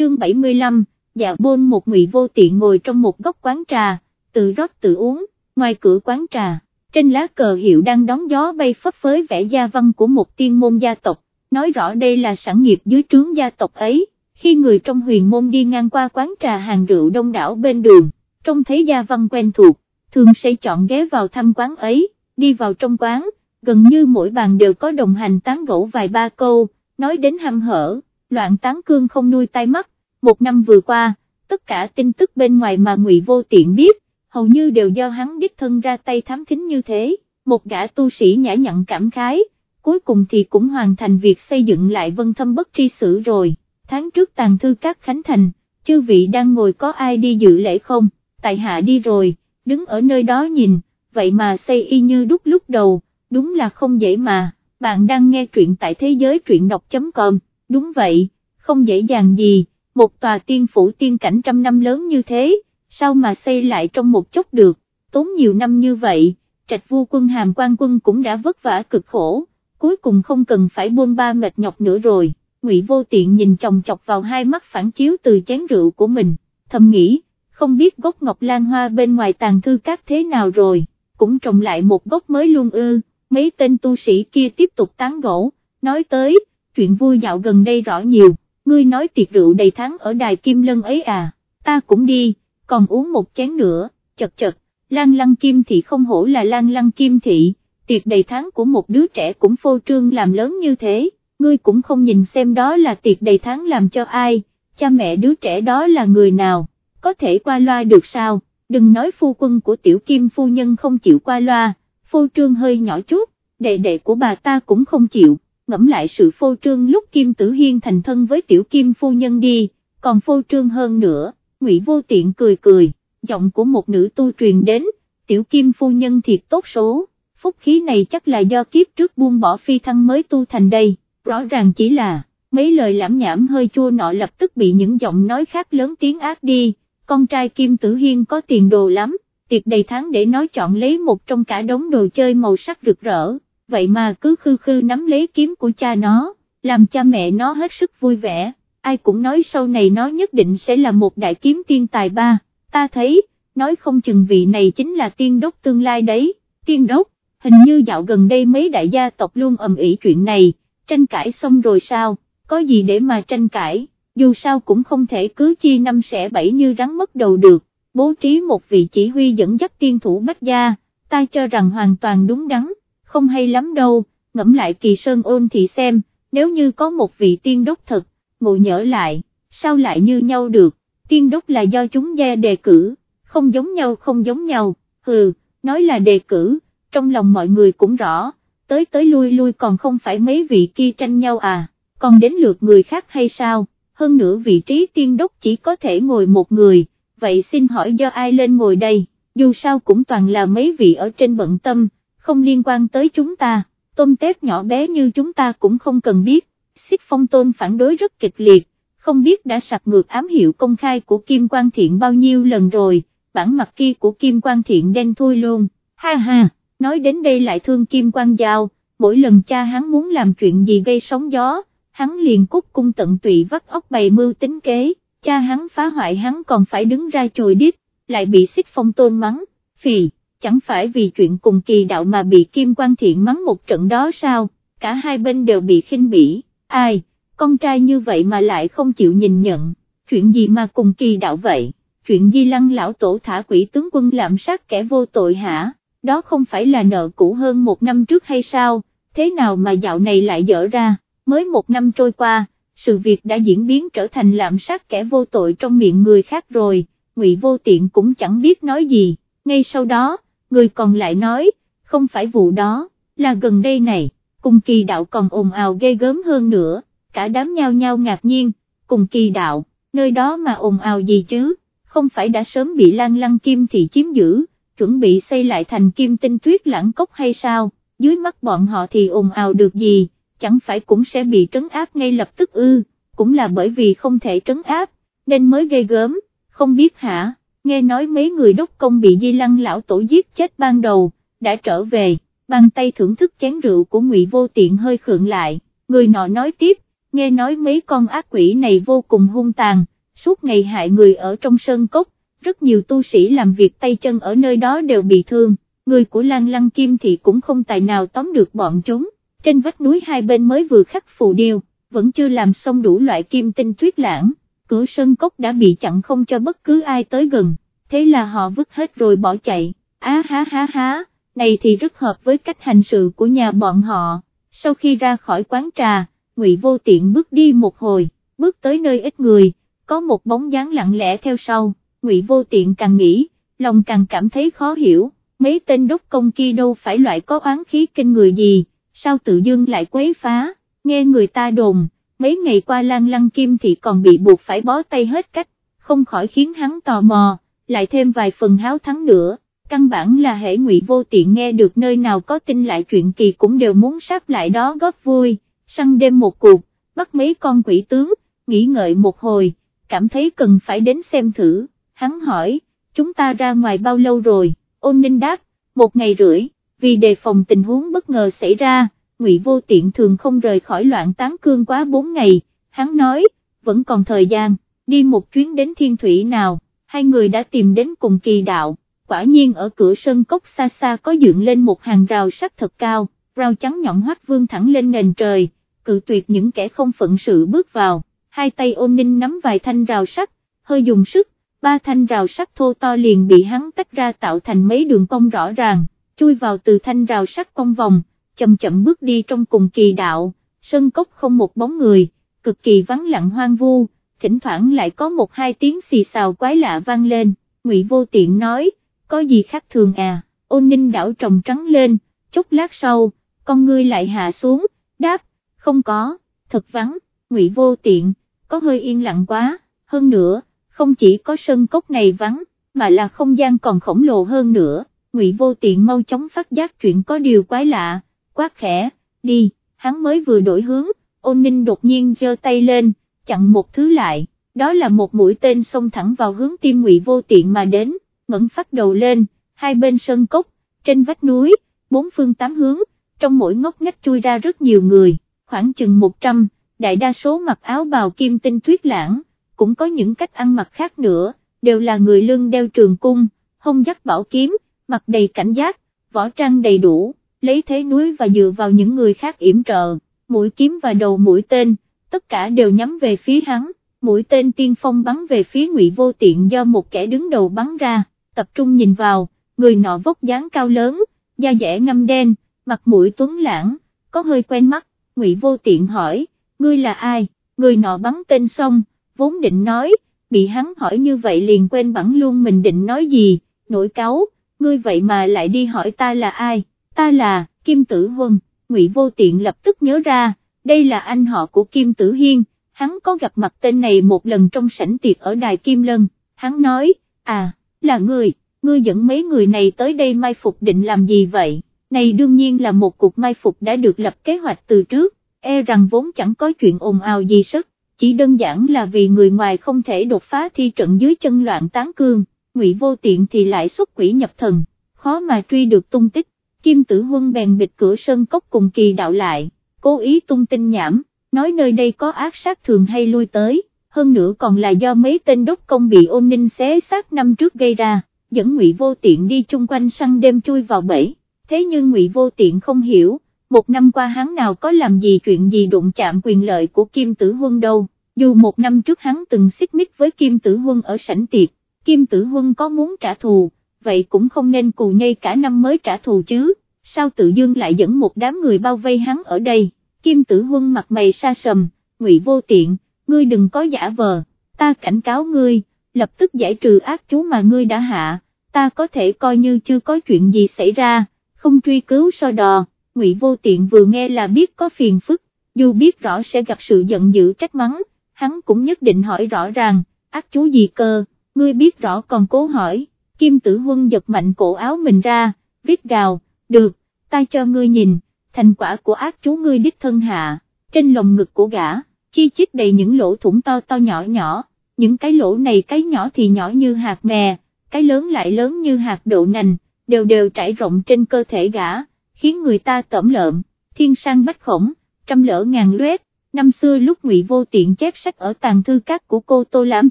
chương 75, dạ bôn một ngụy vô tiện ngồi trong một góc quán trà, tự rót tự uống, ngoài cửa quán trà, trên lá cờ hiệu đang đón gió bay phấp phới vẽ gia văn của một tiên môn gia tộc, nói rõ đây là sản nghiệp dưới trướng gia tộc ấy, khi người trong huyền môn đi ngang qua quán trà hàng rượu đông đảo bên đường, trông thấy gia văn quen thuộc, thường sẽ chọn ghé vào thăm quán ấy, đi vào trong quán, gần như mỗi bàn đều có đồng hành tán gẫu vài ba câu, nói đến hăm hở, loạn tán cương không nuôi tai mắt, một năm vừa qua, tất cả tin tức bên ngoài mà ngụy vô tiện biết, hầu như đều do hắn đích thân ra tay thám thính như thế, một gã tu sĩ nhã nhặn cảm khái, cuối cùng thì cũng hoàn thành việc xây dựng lại vân thâm bất tri sử rồi, tháng trước tàn thư các khánh thành, chư vị đang ngồi có ai đi dự lễ không, tại hạ đi rồi, đứng ở nơi đó nhìn, vậy mà xây y như đúc lúc đầu, đúng là không dễ mà, bạn đang nghe truyện tại thế giới truyện đọc.com, đúng vậy, không dễ dàng gì, một tòa tiên phủ tiên cảnh trăm năm lớn như thế, sao mà xây lại trong một chốc được, tốn nhiều năm như vậy, trạch vua quân hàm quan quân cũng đã vất vả cực khổ, cuối cùng không cần phải buôn ba mệt nhọc nữa rồi, ngụy vô tiện nhìn chồng chọc vào hai mắt phản chiếu từ chén rượu của mình, thầm nghĩ, không biết gốc ngọc lan hoa bên ngoài tàn thư các thế nào rồi, cũng trồng lại một gốc mới luôn ư, mấy tên tu sĩ kia tiếp tục tán gỗ, nói tới, chuyện vui dạo gần đây rõ nhiều, ngươi nói tiệc rượu đầy tháng ở đài Kim Lân ấy à, ta cũng đi, còn uống một chén nữa, chật chật, Lan Lăng Kim Thị không hổ là Lan Lăng Kim Thị, tiệc đầy tháng của một đứa trẻ cũng phô trương làm lớn như thế, ngươi cũng không nhìn xem đó là tiệc đầy tháng làm cho ai, cha mẹ đứa trẻ đó là người nào, có thể qua loa được sao, đừng nói phu quân của tiểu kim phu nhân không chịu qua loa, phô trương hơi nhỏ chút, đệ đệ của bà ta cũng không chịu, ngẫm lại sự phô trương lúc kim tử hiên thành thân với tiểu kim phu nhân đi, còn phô trương hơn nữa, ngụy vô tiện cười cười, giọng của một nữ tu truyền đến, tiểu kim phu nhân thiệt tốt số, phúc khí này chắc là do kiếp trước buông bỏ phi thăng mới tu thành đây, rõ ràng chỉ là, mấy lời lãm nhảm hơi chua nọ lập tức bị những giọng nói khác lớn tiếng ác đi, con trai kim tử hiên có tiền đồ lắm tiệc đầy tháng để nói chọn lấy một trong cả đống đồ chơi màu sắc rực rỡ, vậy mà cứ khư khư nắm lấy kiếm của cha nó, làm cha mẹ nó hết sức vui vẻ, ai cũng nói sau này nó nhất định sẽ là một đại kiếm tiên tài ba, ta thấy, nói không chừng vị này chính là tiên đốc tương lai đấy, tiên đốc, hình như dạo gần đây mấy đại gia tộc luôn ầm ĩ chuyện này, tranh cãi xong rồi sao, có gì để mà tranh cãi, dù sao cũng không thể cứ chia năm sẽ bảy như rắn mất đầu được. Bố trí một vị chỉ huy dẫn dắt tiên thủ bách gia, ta cho rằng hoàn toàn đúng đắn, không hay lắm đâu, ngẫm lại kỳ sơn ôn thì xem, nếu như có một vị tiên đốc thật, ngộ nhỡ lại, sao lại như nhau được, tiên đốc là do chúng gia đề cử, không giống nhau không giống nhau, hừ, nói là đề cử, trong lòng mọi người cũng rõ, tới tới lui lui còn không phải mấy vị kia tranh nhau à, còn đến lượt người khác hay sao, hơn nữa vị trí tiên đốc chỉ có thể ngồi một người vậy xin hỏi do ai lên ngồi đây, dù sao cũng toàn là mấy vị ở trên bận tâm, không liên quan tới chúng ta, tôm tép nhỏ bé như chúng ta cũng không cần biết, xích phong tôn phản đối rất kịch liệt, không biết đã sạc ngược ám hiệu công khai của Kim Quang Thiện bao nhiêu lần rồi, bản mặt kia của Kim Quang Thiện đen thui luôn, ha ha, nói đến đây lại thương Kim Quang Giao, mỗi lần cha hắn muốn làm chuyện gì gây sóng gió, hắn liền cúc cung tận tụy vắt óc bày mưu tính kế, cha hắn phá hoại hắn còn phải đứng ra chùi đít, lại bị xích phong tôn mắng, phì, chẳng phải vì chuyện cùng kỳ đạo mà bị Kim Quan Thiện mắng một trận đó sao, cả hai bên đều bị khinh bỉ, ai, con trai như vậy mà lại không chịu nhìn nhận, chuyện gì mà cùng kỳ đạo vậy, chuyện di lăng lão tổ thả quỷ tướng quân lạm sát kẻ vô tội hả, đó không phải là nợ cũ hơn một năm trước hay sao, thế nào mà dạo này lại dở ra, mới một năm trôi qua sự việc đã diễn biến trở thành lạm sát kẻ vô tội trong miệng người khác rồi, ngụy vô tiện cũng chẳng biết nói gì, ngay sau đó, người còn lại nói, không phải vụ đó, là gần đây này, cùng kỳ đạo còn ồn ào ghê gớm hơn nữa, cả đám nhao nhao ngạc nhiên, cùng kỳ đạo, nơi đó mà ồn ào gì chứ, không phải đã sớm bị lan lăng kim thị chiếm giữ, chuẩn bị xây lại thành kim tinh tuyết lãng cốc hay sao, dưới mắt bọn họ thì ồn ào được gì chẳng phải cũng sẽ bị trấn áp ngay lập tức ư, cũng là bởi vì không thể trấn áp, nên mới gây gớm, không biết hả, nghe nói mấy người đốc công bị di lăng lão tổ giết chết ban đầu, đã trở về, bàn tay thưởng thức chén rượu của ngụy vô tiện hơi khượng lại, người nọ nói tiếp, nghe nói mấy con ác quỷ này vô cùng hung tàn, suốt ngày hại người ở trong sơn cốc, rất nhiều tu sĩ làm việc tay chân ở nơi đó đều bị thương, người của Lan Lăng Kim thì cũng không tài nào tóm được bọn chúng, trên vách núi hai bên mới vừa khắc phù điêu, vẫn chưa làm xong đủ loại kim tinh tuyết lãng, cửa sơn cốc đã bị chặn không cho bất cứ ai tới gần, thế là họ vứt hết rồi bỏ chạy, á há há há, này thì rất hợp với cách hành sự của nhà bọn họ, sau khi ra khỏi quán trà, Ngụy Vô Tiện bước đi một hồi, bước tới nơi ít người, có một bóng dáng lặng lẽ theo sau, Ngụy Vô Tiện càng nghĩ, lòng càng cảm thấy khó hiểu, mấy tên đốc công kia đâu phải loại có oán khí kinh người gì, sao tự dưng lại quấy phá, nghe người ta đồn, mấy ngày qua Lan Lăng Kim thì còn bị buộc phải bó tay hết cách, không khỏi khiến hắn tò mò, lại thêm vài phần háo thắng nữa, căn bản là hệ ngụy vô tiện nghe được nơi nào có tin lại chuyện kỳ cũng đều muốn sáp lại đó góp vui, săn đêm một cuộc, bắt mấy con quỷ tướng, nghĩ ngợi một hồi, cảm thấy cần phải đến xem thử, hắn hỏi, chúng ta ra ngoài bao lâu rồi, ôn ninh đáp, một ngày rưỡi, vì đề phòng tình huống bất ngờ xảy ra, ngụy vô tiện thường không rời khỏi loạn tán cương quá bốn ngày, hắn nói, vẫn còn thời gian, đi một chuyến đến thiên thủy nào, hai người đã tìm đến cùng kỳ đạo, quả nhiên ở cửa sân cốc xa xa có dựng lên một hàng rào sắt thật cao, rào trắng nhọn hoắt vương thẳng lên nền trời, cự tuyệt những kẻ không phận sự bước vào, hai tay ôn ninh nắm vài thanh rào sắt, hơi dùng sức, ba thanh rào sắt thô to liền bị hắn tách ra tạo thành mấy đường cong rõ ràng, chui vào từ thanh rào sắt cong vòng, chậm chậm bước đi trong cùng kỳ đạo, sân cốc không một bóng người, cực kỳ vắng lặng hoang vu, thỉnh thoảng lại có một hai tiếng xì xào quái lạ vang lên, ngụy vô tiện nói, có gì khác thường à, ôn ninh đảo trồng trắng lên, chút lát sau, con ngươi lại hạ xuống, đáp, không có, thật vắng, ngụy vô tiện, có hơi yên lặng quá, hơn nữa, không chỉ có sân cốc này vắng, mà là không gian còn khổng lồ hơn nữa, ngụy vô tiện mau chóng phát giác chuyện có điều quái lạ, quát khẽ, đi, hắn mới vừa đổi hướng, ôn ninh đột nhiên giơ tay lên, chặn một thứ lại, đó là một mũi tên xông thẳng vào hướng tim ngụy vô tiện mà đến, ngẩng phát đầu lên, hai bên sân cốc, trên vách núi, bốn phương tám hướng, trong mỗi ngóc ngách chui ra rất nhiều người, khoảng chừng 100, đại đa số mặc áo bào kim tinh tuyết lãng, cũng có những cách ăn mặc khác nữa, đều là người lưng đeo trường cung, hông dắt bảo kiếm, mặt đầy cảnh giác, võ trang đầy đủ, lấy thế núi và dựa vào những người khác yểm trợ, mũi kiếm và đầu mũi tên, tất cả đều nhắm về phía hắn, mũi tên tiên phong bắn về phía ngụy vô tiện do một kẻ đứng đầu bắn ra, tập trung nhìn vào, người nọ vóc dáng cao lớn, da dẻ ngâm đen, mặt mũi tuấn lãng, có hơi quen mắt, ngụy vô tiện hỏi, ngươi là ai, người nọ bắn tên xong, vốn định nói, bị hắn hỏi như vậy liền quên bẵng luôn mình định nói gì, nổi cáu, ngươi vậy mà lại đi hỏi ta là ai, ta là, Kim Tử Huân, ngụy vô tiện lập tức nhớ ra, đây là anh họ của Kim Tử Hiên, hắn có gặp mặt tên này một lần trong sảnh tiệc ở Đài Kim Lân, hắn nói, à, là người, ngươi dẫn mấy người này tới đây mai phục định làm gì vậy, này đương nhiên là một cuộc mai phục đã được lập kế hoạch từ trước, e rằng vốn chẳng có chuyện ồn ào gì sức, chỉ đơn giản là vì người ngoài không thể đột phá thi trận dưới chân loạn tán cương, ngụy vô tiện thì lại xuất quỷ nhập thần, khó mà truy được tung tích, Kim Tử Huân bèn bịt cửa sân cốc cùng kỳ đạo lại, cố ý tung tin nhảm, nói nơi đây có ác sát thường hay lui tới, hơn nữa còn là do mấy tên đốc công bị ôn ninh xé xác năm trước gây ra, dẫn ngụy vô tiện đi chung quanh săn đêm chui vào bẫy, thế nhưng ngụy vô tiện không hiểu, một năm qua hắn nào có làm gì chuyện gì đụng chạm quyền lợi của Kim Tử Huân đâu, dù một năm trước hắn từng xích mích với Kim Tử Huân ở sảnh tiệc, Kim Tử Huân có muốn trả thù, vậy cũng không nên cù nhây cả năm mới trả thù chứ, sao tự dưng lại dẫn một đám người bao vây hắn ở đây, Kim Tử Huân mặt mày xa sầm, ngụy vô tiện, ngươi đừng có giả vờ, ta cảnh cáo ngươi, lập tức giải trừ ác chú mà ngươi đã hạ, ta có thể coi như chưa có chuyện gì xảy ra, không truy cứu so đò, ngụy vô tiện vừa nghe là biết có phiền phức, dù biết rõ sẽ gặp sự giận dữ trách mắng, hắn cũng nhất định hỏi rõ ràng, ác chú gì cơ, ngươi biết rõ còn cố hỏi, Kim Tử Huân giật mạnh cổ áo mình ra, rít gào, được, ta cho ngươi nhìn, thành quả của ác chú ngươi đích thân hạ, trên lồng ngực của gã, chi chít đầy những lỗ thủng to to nhỏ nhỏ, những cái lỗ này cái nhỏ thì nhỏ như hạt mè, cái lớn lại lớn như hạt đậu nành, đều đều trải rộng trên cơ thể gã, khiến người ta tẩm lợm, thiên sang bách khổng, trăm lỡ ngàn luet. năm xưa lúc ngụy Vô Tiện chép sách ở tàng thư các của cô Tô Lam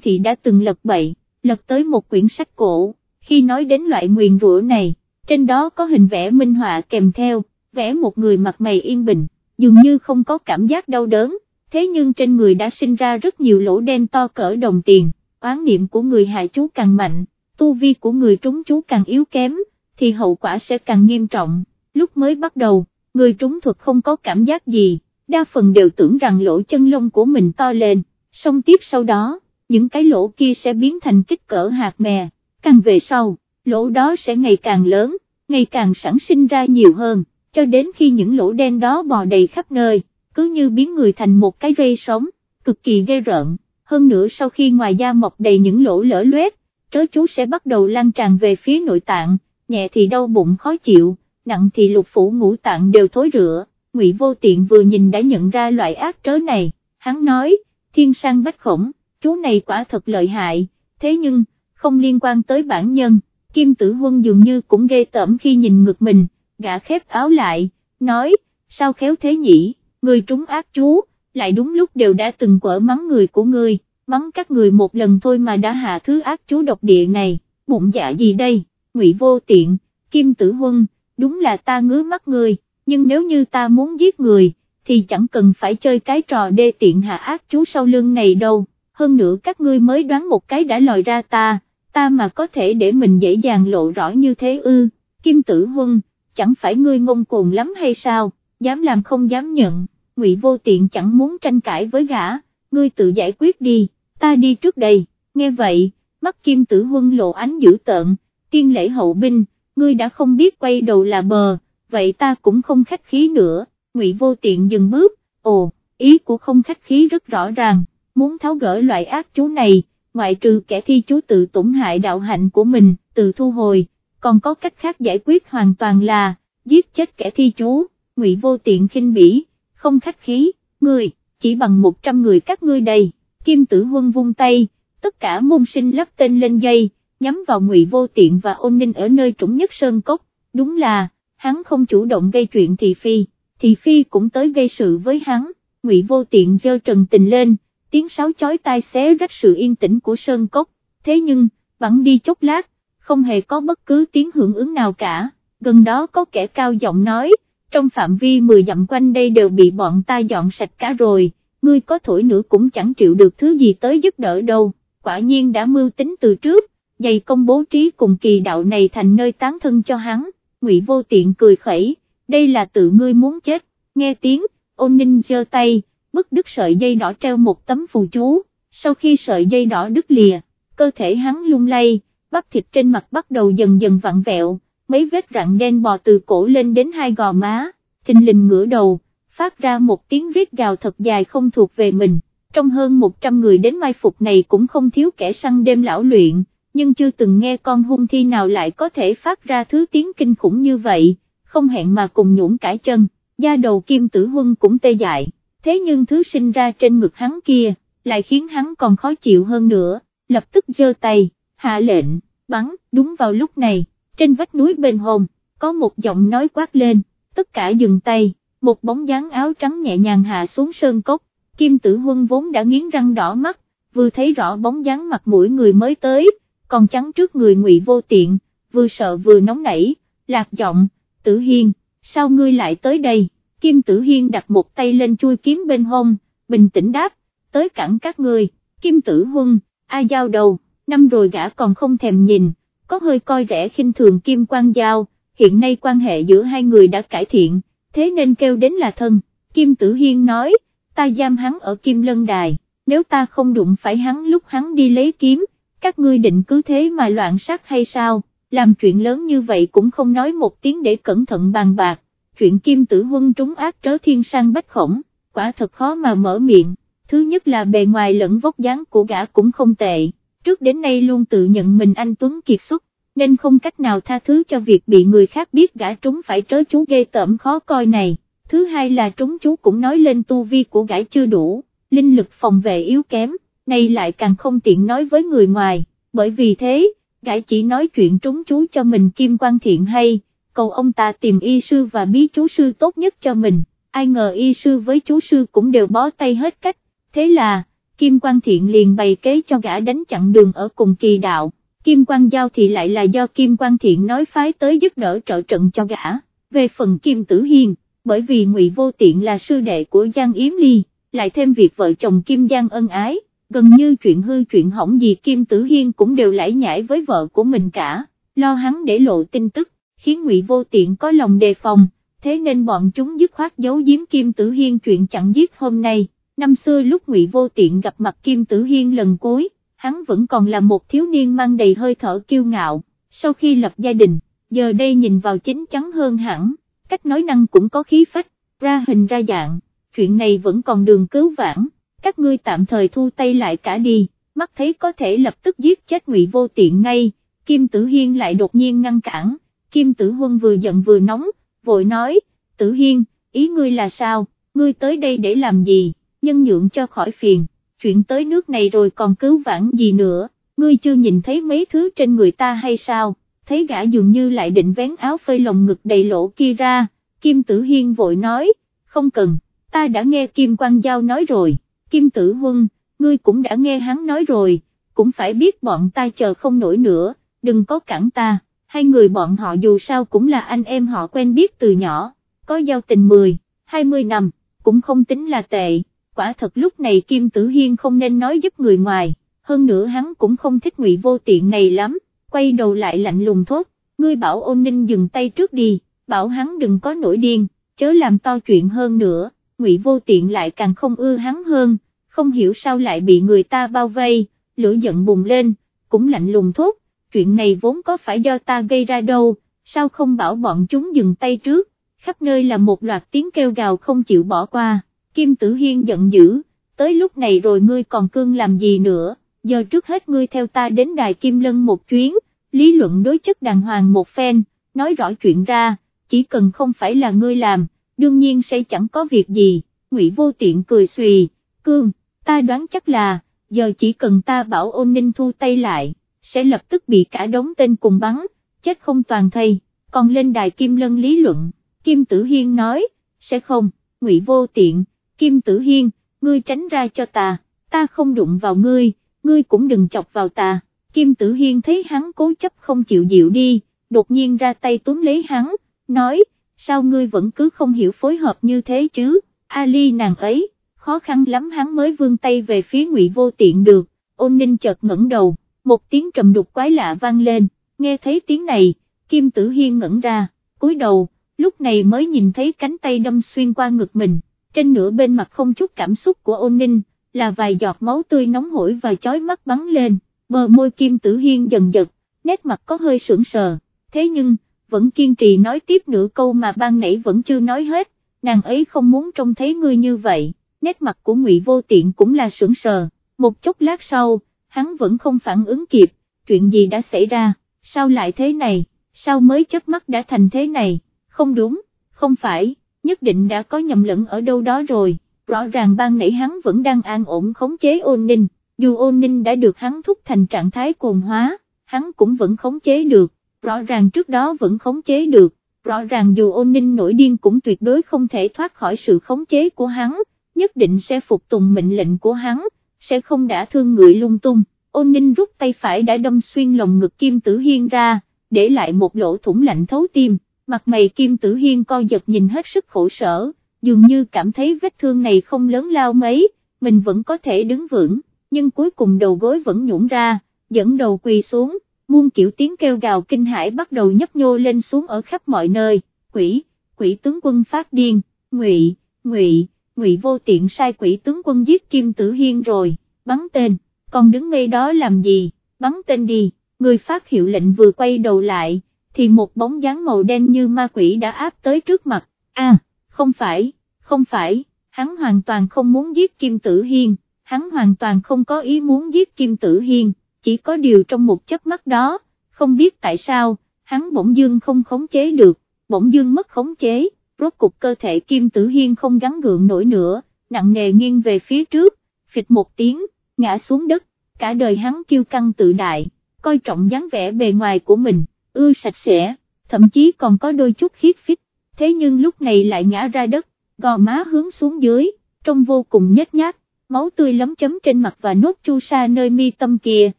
Thị đã từng lật bậy, lật tới một quyển sách cổ, khi nói đến loại nguyền rủa này, trên đó có hình vẽ minh họa kèm theo, vẽ một người mặt mày yên bình, dường như không có cảm giác đau đớn, thế nhưng trên người đã sinh ra rất nhiều lỗ đen to cỡ đồng tiền, oán niệm của người hại chú càng mạnh, tu vi của người trúng chú càng yếu kém, thì hậu quả sẽ càng nghiêm trọng, lúc mới bắt đầu, người trúng thuật không có cảm giác gì, đa phần đều tưởng rằng lỗ chân lông của mình to lên, song tiếp sau đó, những cái lỗ kia sẽ biến thành kích cỡ hạt mè, càng về sau, lỗ đó sẽ ngày càng lớn, ngày càng sản sinh ra nhiều hơn, cho đến khi những lỗ đen đó bò đầy khắp nơi, cứ như biến người thành một cái rây sống, cực kỳ ghê rợn, hơn nữa sau khi ngoài da mọc đầy những lỗ lở loét, trớ chú sẽ bắt đầu lan tràn về phía nội tạng, nhẹ thì đau bụng khó chịu, nặng thì lục phủ ngũ tạng đều thối rữa, Ngụy Vô Tiện vừa nhìn đã nhận ra loại ác trớ này, hắn nói, thiên sang bách khổng, chú này quả thật lợi hại, thế nhưng, không liên quan tới bản nhân, Kim Tử Huân dường như cũng ghê tởm khi nhìn ngực mình, gã khép áo lại, nói, sao khéo thế nhỉ, người trúng ác chú, lại đúng lúc đều đã từng quở mắng người của ngươi, mắng các người một lần thôi mà đã hạ thứ ác chú độc địa này, bụng dạ gì đây, ngụy vô tiện, Kim Tử Huân, đúng là ta ngứa mắt người, nhưng nếu như ta muốn giết người, thì chẳng cần phải chơi cái trò đê tiện hạ ác chú sau lưng này đâu, hơn nữa các ngươi mới đoán một cái đã lòi ra ta, ta mà có thể để mình dễ dàng lộ rõ như thế ư, Kim Tử Huân, chẳng phải ngươi ngông cuồng lắm hay sao, dám làm không dám nhận, ngụy vô tiện chẳng muốn tranh cãi với gã, ngươi tự giải quyết đi, ta đi trước đây, nghe vậy, mắt Kim Tử Huân lộ ánh dữ tợn, tiên lễ hậu binh, ngươi đã không biết quay đầu là bờ, vậy ta cũng không khách khí nữa, ngụy vô tiện dừng bước, ồ, ý của không khách khí rất rõ ràng, muốn tháo gỡ loại ác chú này, ngoại trừ kẻ thi chú tự tổn hại đạo hạnh của mình, tự thu hồi, còn có cách khác giải quyết hoàn toàn là, giết chết kẻ thi chú, ngụy vô tiện khinh bỉ, không khách khí, người, chỉ bằng 100 người các ngươi đây, kim tử huân vung tay, tất cả môn sinh lắp tên lên dây, nhắm vào ngụy vô tiện và ôn ninh ở nơi trũng nhất sơn cốc, đúng là, hắn không chủ động gây chuyện thị phi, thị phi cũng tới gây sự với hắn, ngụy vô tiện dơ trần tình lên, tiếng sáo chói tai xé rách sự yên tĩnh của sơn cốc, thế nhưng, bắn đi chốc lát, không hề có bất cứ tiếng hưởng ứng nào cả, gần đó có kẻ cao giọng nói, trong phạm vi 10 dặm quanh đây đều bị bọn ta dọn sạch cả rồi, ngươi có thổi nữa cũng chẳng chịu được thứ gì tới giúp đỡ đâu, quả nhiên đã mưu tính từ trước, dày công bố trí cùng kỳ đạo này thành nơi tán thân cho hắn, ngụy vô tiện cười khẩy, đây là tự ngươi muốn chết, nghe tiếng, ôn ninh giơ tay, bức đứt sợi dây đỏ treo một tấm phù chú, sau khi sợi dây đỏ đứt lìa, cơ thể hắn lung lay, bắp thịt trên mặt bắt đầu dần dần vặn vẹo, mấy vết rạn đen bò từ cổ lên đến hai gò má, thình lình ngửa đầu, phát ra một tiếng rít gào thật dài không thuộc về mình, trong hơn 100 người đến mai phục này cũng không thiếu kẻ săn đêm lão luyện, nhưng chưa từng nghe con hung thi nào lại có thể phát ra thứ tiếng kinh khủng như vậy, không hẹn mà cùng nhũn cải chân, da đầu kim tử huân cũng tê dại, thế nhưng thứ sinh ra trên ngực hắn kia, lại khiến hắn còn khó chịu hơn nữa, lập tức giơ tay, hạ lệnh, bắn, đúng vào lúc này, trên vách núi bên hồn, có một giọng nói quát lên, tất cả dừng tay, một bóng dáng áo trắng nhẹ nhàng hạ xuống sơn cốc, kim tử huân vốn đã nghiến răng đỏ mắt, vừa thấy rõ bóng dáng mặt mũi người mới tới, còn chắn trước người ngụy vô tiện, vừa sợ vừa nóng nảy, lạc giọng, tử hiên, sao ngươi lại tới đây, kim tử hiên đặt một tay lên chui kiếm bên hông, bình tĩnh đáp, tới cản các người, kim tử huân, A giao đầu, năm rồi gã còn không thèm nhìn, có hơi coi rẻ khinh thường kim quan giao, hiện nay quan hệ giữa hai người đã cải thiện, thế nên kêu đến là thân, kim tử hiên nói, ta giam hắn ở kim lân đài, nếu ta không đụng phải hắn lúc hắn đi lấy kiếm, các ngươi định cứ thế mà loạn sát hay sao, làm chuyện lớn như vậy cũng không nói một tiếng để cẩn thận bàn bạc, chuyện kim tử huân trúng ác trớ thiên sang bách khổng, quả thật khó mà mở miệng, thứ nhất là bề ngoài lẫn vóc dáng của gã cũng không tệ, trước đến nay luôn tự nhận mình anh Tuấn kiệt xuất, nên không cách nào tha thứ cho việc bị người khác biết gã trúng phải trớ chú ghê tởm khó coi này, thứ hai là trúng chú cũng nói lên tu vi của gã chưa đủ, linh lực phòng vệ yếu kém này lại càng không tiện nói với người ngoài, bởi vì thế, gã chỉ nói chuyện trúng chú cho mình Kim Quan Thiện hay, cầu ông ta tìm y sư và bí chú sư tốt nhất cho mình, ai ngờ y sư với chú sư cũng đều bó tay hết cách, thế là, Kim Quang Thiện liền bày kế cho gã đánh chặn đường ở cùng kỳ đạo, Kim Quang Giao thì lại là do Kim Quang Thiện nói phái tới giúp đỡ trợ trận cho gã, về phần Kim Tử Hiên, bởi vì Ngụy Vô Tiện là sư đệ của Giang Yếm Ly, lại thêm việc vợ chồng Kim Giang ân ái, gần như chuyện hư chuyện hỏng gì Kim Tử Hiên cũng đều lãi nhãi với vợ của mình cả, lo hắn để lộ tin tức, khiến Ngụy Vô Tiện có lòng đề phòng, thế nên bọn chúng dứt khoát giấu giếm Kim Tử Hiên chuyện chặn giết hôm nay, năm xưa lúc Ngụy Vô Tiện gặp mặt Kim Tử Hiên lần cuối, hắn vẫn còn là một thiếu niên mang đầy hơi thở kiêu ngạo, sau khi lập gia đình, giờ đây nhìn vào chính chắn hơn hẳn, cách nói năng cũng có khí phách, ra hình ra dạng, chuyện này vẫn còn đường cứu vãn, các ngươi tạm thời thu tay lại cả đi, mắt thấy có thể lập tức giết chết Ngụy Vô Tiện ngay, Kim Tử Hiên lại đột nhiên ngăn cản, Kim Tử Huân vừa giận vừa nóng, vội nói, Tử Hiên, ý ngươi là sao, ngươi tới đây để làm gì, nhân nhượng cho khỏi phiền, chuyện tới nước này rồi còn cứu vãn gì nữa, ngươi chưa nhìn thấy mấy thứ trên người ta hay sao, thấy gã dường như lại định vén áo phơi lồng ngực đầy lỗ kia ra, Kim Tử Hiên vội nói, không cần, ta đã nghe Kim Quang Giao nói rồi, Kim Tử Huân, ngươi cũng đã nghe hắn nói rồi, cũng phải biết bọn ta chờ không nổi nữa, đừng có cản ta, hai người bọn họ dù sao cũng là anh em họ quen biết từ nhỏ, có giao tình 10, 20 năm, cũng không tính là tệ, quả thật lúc này Kim Tử Hiên không nên nói giúp người ngoài, hơn nữa hắn cũng không thích ngụy vô tiện này lắm, quay đầu lại lạnh lùng thốt, ngươi bảo ôn ninh dừng tay trước đi, bảo hắn đừng có nổi điên, chớ làm to chuyện hơn nữa, ngụy vô tiện lại càng không ưa hắn hơn, không hiểu sao lại bị người ta bao vây, lửa giận bùng lên, cũng lạnh lùng thốt, chuyện này vốn có phải do ta gây ra đâu, sao không bảo bọn chúng dừng tay trước, khắp nơi là một loạt tiếng kêu gào không chịu bỏ qua, Kim Tử Hiên giận dữ, tới lúc này rồi ngươi còn cương làm gì nữa, giờ trước hết ngươi theo ta đến đài Kim Lân một chuyến, lý luận đối chất đàng hoàng một phen, nói rõ chuyện ra, chỉ cần không phải là ngươi làm, đương nhiên sẽ chẳng có việc gì, Ngụy Vô Tiện cười xùy, cương, ta đoán chắc là, giờ chỉ cần ta bảo ôn ninh thu tay lại, sẽ lập tức bị cả đống tên cùng bắn, chết không toàn thây, còn lên đài Kim Lân lý luận, Kim Tử Hiên nói, sẽ không, Ngụy Vô Tiện, Kim Tử Hiên, ngươi tránh ra cho ta, ta không đụng vào ngươi, ngươi cũng đừng chọc vào ta, Kim Tử Hiên thấy hắn cố chấp không chịu dịu đi, đột nhiên ra tay túm lấy hắn, nói, sao ngươi vẫn cứ không hiểu phối hợp như thế chứ, Ali nàng ấy, khó khăn lắm hắn mới vươn tay về phía ngụy vô tiện được, ôn ninh chợt ngẩng đầu, một tiếng trầm đục quái lạ vang lên, nghe thấy tiếng này, Kim Tử Hiên ngẩn ra, cúi đầu, lúc này mới nhìn thấy cánh tay đâm xuyên qua ngực mình, trên nửa bên mặt không chút cảm xúc của ôn ninh, là vài giọt máu tươi nóng hổi và chói mắt bắn lên, bờ môi Kim Tử Hiên dần giật, nét mặt có hơi sững sờ, thế nhưng, vẫn kiên trì nói tiếp nửa câu mà ban nãy vẫn chưa nói hết, nàng ấy không muốn trông thấy ngươi như vậy, nét mặt của Ngụy Vô Tiện cũng là sững sờ, một chốc lát sau, hắn vẫn không phản ứng kịp, chuyện gì đã xảy ra, sao lại thế này, sao mới chớp mắt đã thành thế này, không đúng, không phải, nhất định đã có nhầm lẫn ở đâu đó rồi, rõ ràng ban nãy hắn vẫn đang an ổn khống chế ôn ninh, dù ôn ninh đã được hắn thúc thành trạng thái cồn hóa, hắn cũng vẫn khống chế được, rõ ràng trước đó vẫn khống chế được, rõ ràng dù ôn ninh nổi điên cũng tuyệt đối không thể thoát khỏi sự khống chế của hắn, nhất định sẽ phục tùng mệnh lệnh của hắn, sẽ không đã thương người lung tung, ôn ninh rút tay phải đã đâm xuyên lồng ngực Kim Tử Hiên ra, để lại một lỗ thủng lạnh thấu tim, mặt mày Kim Tử Hiên co giật nhìn hết sức khổ sở, dường như cảm thấy vết thương này không lớn lao mấy, mình vẫn có thể đứng vững, nhưng cuối cùng đầu gối vẫn nhũn ra, dẫn đầu quỳ xuống, muôn kiểu tiếng kêu gào kinh hãi bắt đầu nhấp nhô lên xuống ở khắp mọi nơi, quỷ, quỷ tướng quân phát điên, ngụy, ngụy, ngụy vô tiện sai quỷ tướng quân giết Kim Tử Hiên rồi, bắn tên, còn đứng ngay đó làm gì, bắn tên đi, người phát hiệu lệnh vừa quay đầu lại, thì một bóng dáng màu đen như ma quỷ đã áp tới trước mặt, a, không phải, không phải, hắn hoàn toàn không muốn giết Kim Tử Hiên, hắn hoàn toàn không có ý muốn giết Kim Tử Hiên, chỉ có điều trong một chớp mắt đó, không biết tại sao, hắn bỗng dương không khống chế được, bỗng dương mất khống chế, rốt cục cơ thể Kim Tử Hiên không gắn gượng nổi nữa, nặng nề nghiêng về phía trước, phịch một tiếng, ngã xuống đất, cả đời hắn kiêu căng tự đại, coi trọng dáng vẻ bề ngoài của mình, ưa sạch sẽ, thậm chí còn có đôi chút khiết phích, thế nhưng lúc này lại ngã ra đất, gò má hướng xuống dưới, trông vô cùng nhếch nhác, máu tươi lấm chấm trên mặt và nốt chu sa nơi mi tâm kia,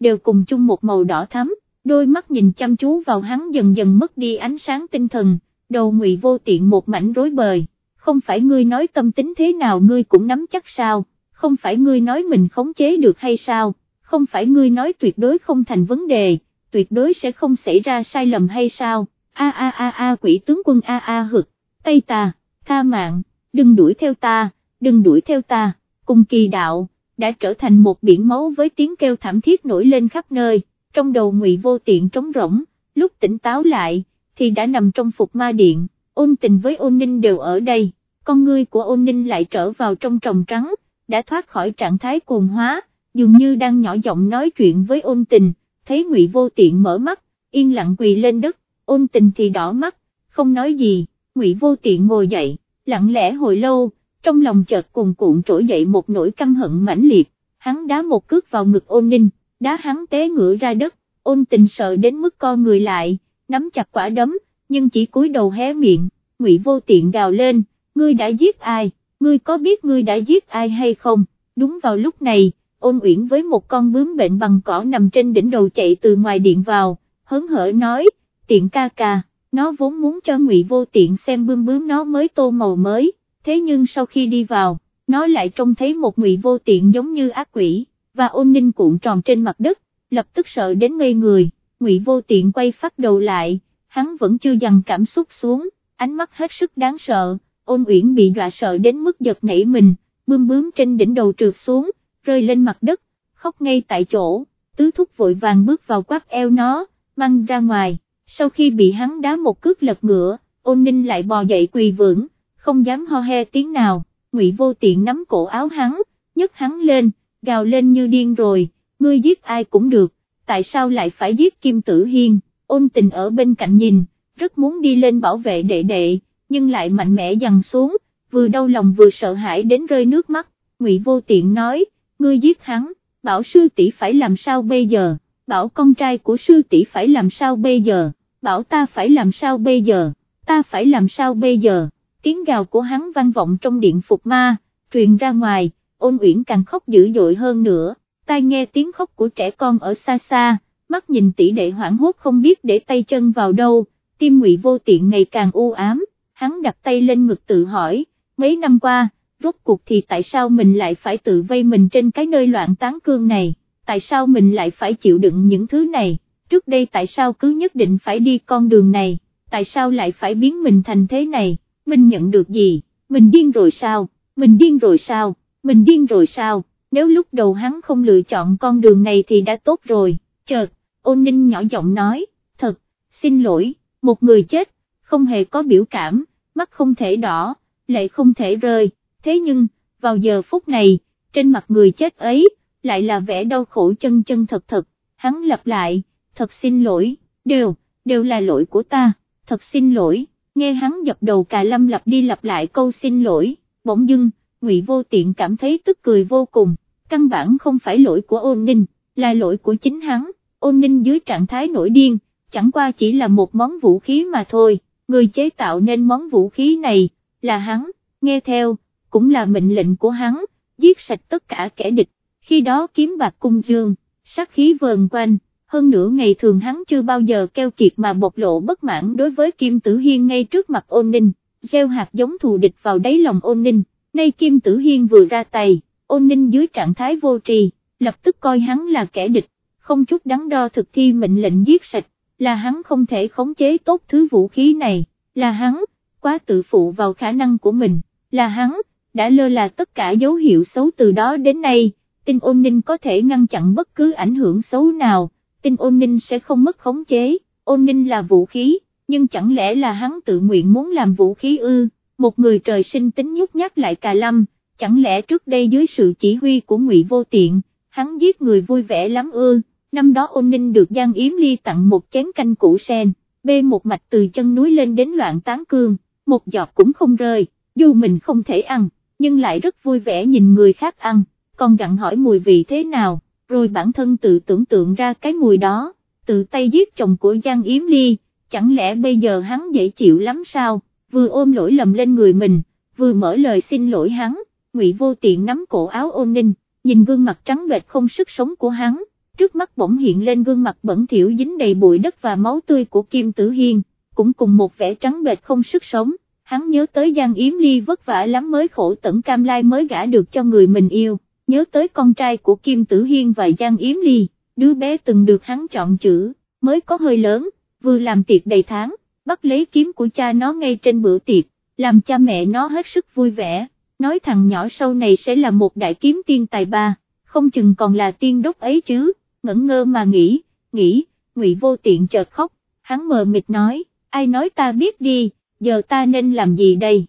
đều cùng chung một màu đỏ thắm, đôi mắt nhìn chăm chú vào hắn dần dần mất đi ánh sáng tinh thần, đầu ngụy vô tiện một mảnh rối bời, không phải ngươi nói tâm tính thế nào ngươi cũng nắm chắc sao, không phải ngươi nói mình khống chế được hay sao, không phải ngươi nói tuyệt đối không thành vấn đề, tuyệt đối sẽ không xảy ra sai lầm hay sao, a a a a quỷ tướng quân a a hực, tay ta, tha mạng, đừng đuổi theo ta, đừng đuổi theo ta, cùng kỳ đạo, đã trở thành một biển máu với tiếng kêu thảm thiết nổi lên khắp nơi, trong đầu ngụy vô tiện trống rỗng, lúc tỉnh táo lại, thì đã nằm trong phục ma điện, ôn tình với ôn ninh đều ở đây, con ngươi của ôn ninh lại trở vào trong trồng trắng, đã thoát khỏi trạng thái cuồng hóa, dường như đang nhỏ giọng nói chuyện với ôn tình, thấy ngụy vô tiện mở mắt, yên lặng quỳ lên đất, ôn tình thì đỏ mắt, không nói gì, ngụy vô tiện ngồi dậy, lặng lẽ hồi lâu, trong lòng chợt cuồn cuộn trỗi dậy một nỗi căm hận mãnh liệt, hắn đá một cước vào ngực ôn ninh, đá hắn té ngửa ra đất, ôn tình sợ đến mức co người lại, nắm chặt quả đấm, nhưng chỉ cúi đầu hé miệng, ngụy vô tiện gào lên, ngươi đã giết ai, ngươi có biết ngươi đã giết ai hay không, đúng vào lúc này, ôn uyển với một con bướm bệnh bằng cỏ nằm trên đỉnh đầu chạy từ ngoài điện vào, hớn hở nói, tiện ca ca, nó vốn muốn cho ngụy vô tiện xem bướm bướm nó mới tô màu mới, thế nhưng sau khi đi vào, nó lại trông thấy một ngụy vô tiện giống như ác quỷ, và ôn ninh cuộn tròn trên mặt đất, lập tức sợ đến ngây người, ngụy vô tiện quay phát đầu lại, hắn vẫn chưa dằn cảm xúc xuống, ánh mắt hết sức đáng sợ, ôn uyển bị dọa sợ đến mức giật nảy mình, bươm bướm trên đỉnh đầu trượt xuống, rơi lên mặt đất, khóc ngay tại chỗ, tứ thúc vội vàng bước vào quát eo nó, mang ra ngoài, sau khi bị hắn đá một cước lật ngựa, ôn ninh lại bò dậy quỳ vững, không dám ho he tiếng nào, ngụy vô tiện nắm cổ áo hắn, nhấc hắn lên, gào lên như điên rồi, ngươi giết ai cũng được, tại sao lại phải giết Kim Tử Hiên, ôn tình ở bên cạnh nhìn, rất muốn đi lên bảo vệ đệ đệ, nhưng lại mạnh mẽ dằn xuống, vừa đau lòng vừa sợ hãi đến rơi nước mắt, ngụy vô tiện nói, ngươi giết hắn, bảo sư tỷ phải làm sao bây giờ, bảo con trai của sư tỷ phải làm sao bây giờ, bảo ta phải làm sao bây giờ, ta phải làm sao bây giờ, tiếng gào của hắn vang vọng trong điện phục ma, truyền ra ngoài, ôn uyển càng khóc dữ dội hơn nữa, tai nghe tiếng khóc của trẻ con ở xa xa, mắt nhìn tỷ đệ hoảng hốt không biết để tay chân vào đâu, tim ngụy vô tiện ngày càng u ám, hắn đặt tay lên ngực tự hỏi, mấy năm qua, rốt cuộc thì tại sao mình lại phải tự vây mình trên cái nơi loạn tán cương này, tại sao mình lại phải chịu đựng những thứ này, trước đây tại sao cứ nhất định phải đi con đường này, tại sao lại phải biến mình thành thế này, mình nhận được gì, mình điên rồi sao, mình điên rồi sao, mình điên rồi sao, nếu lúc đầu hắn không lựa chọn con đường này thì đã tốt rồi, chợt, ôn ninh nhỏ giọng nói, thật, xin lỗi, một người chết, không hề có biểu cảm, mắt không thể đỏ, lệ không thể rơi, thế nhưng, vào giờ phút này, trên mặt người chết ấy, lại là vẻ đau khổ chân chân thật thật, hắn lặp lại, thật xin lỗi, đều, đều là lỗi của ta, thật xin lỗi, nghe hắn dập đầu cà lâm lặp đi lặp lại câu xin lỗi, bỗng dưng, ngụy vô tiện cảm thấy tức cười vô cùng, căn bản không phải lỗi của ôn ninh, là lỗi của chính hắn, ôn ninh dưới trạng thái nổi điên, chẳng qua chỉ là một món vũ khí mà thôi, người chế tạo nên món vũ khí này, là hắn, nghe theo, cũng là mệnh lệnh của hắn, giết sạch tất cả kẻ địch, khi đó kiếm bạc cung dương, sát khí vờn quanh, hơn nữa ngày thường hắn chưa bao giờ keo kiệt mà bộc lộ bất mãn đối với Kim Tử Hiên ngay trước mặt ôn ninh, gieo hạt giống thù địch vào đáy lòng ôn ninh, nay Kim Tử Hiên vừa ra tay, ôn ninh dưới trạng thái vô trì, lập tức coi hắn là kẻ địch, không chút đắn đo thực thi mệnh lệnh giết sạch, là hắn không thể khống chế tốt thứ vũ khí này, là hắn, quá tự phụ vào khả năng của mình, là hắn, đã lơ là tất cả dấu hiệu xấu từ đó đến nay, tin ôn ninh có thể ngăn chặn bất cứ ảnh hưởng xấu nào, tin ôn ninh sẽ không mất khống chế, ôn ninh là vũ khí, nhưng chẳng lẽ là hắn tự nguyện muốn làm vũ khí ư, một người trời sinh tính nhút nhát lại cà lâm, chẳng lẽ trước đây dưới sự chỉ huy của ngụy vô tiện, hắn giết người vui vẻ lắm ư, năm đó ôn ninh được Giang Yếm Ly tặng một chén canh củ sen, bê một mạch từ chân núi lên đến loạn tán cương, một giọt cũng không rơi, dù mình không thể ăn, nhưng lại rất vui vẻ nhìn người khác ăn, còn gặn hỏi mùi vị thế nào, rồi bản thân tự tưởng tượng ra cái mùi đó, tự tay giết chồng của Giang Yếm Ly, chẳng lẽ bây giờ hắn dễ chịu lắm sao, vừa ôm lỗi lầm lên người mình, vừa mở lời xin lỗi hắn, Ngụy Vô Tiện nắm cổ áo ôn ninh, nhìn gương mặt trắng bệch không sức sống của hắn, trước mắt bỗng hiện lên gương mặt bẩn thỉu dính đầy bụi đất và máu tươi của Kim Tử Hiên, cũng cùng một vẻ trắng bệch không sức sống, hắn nhớ tới Giang Yếm Ly vất vả lắm mới khổ tận cam lai mới gả được cho người mình yêu, nhớ tới con trai của Kim Tử Hiên và Giang Yếm Ly, đứa bé từng được hắn chọn chữ, mới có hơi lớn, vừa làm tiệc đầy tháng, bắt lấy kiếm của cha nó ngay trên bữa tiệc, làm cha mẹ nó hết sức vui vẻ, nói thằng nhỏ sau này sẽ là một đại kiếm tiên tài ba, không chừng còn là tiên đốc ấy chứ, ngẩn ngơ mà nghĩ, nghĩ, ngụy vô tiện chợt khóc, hắn mờ mịt nói, ai nói ta biết đi, giờ ta nên làm gì đây?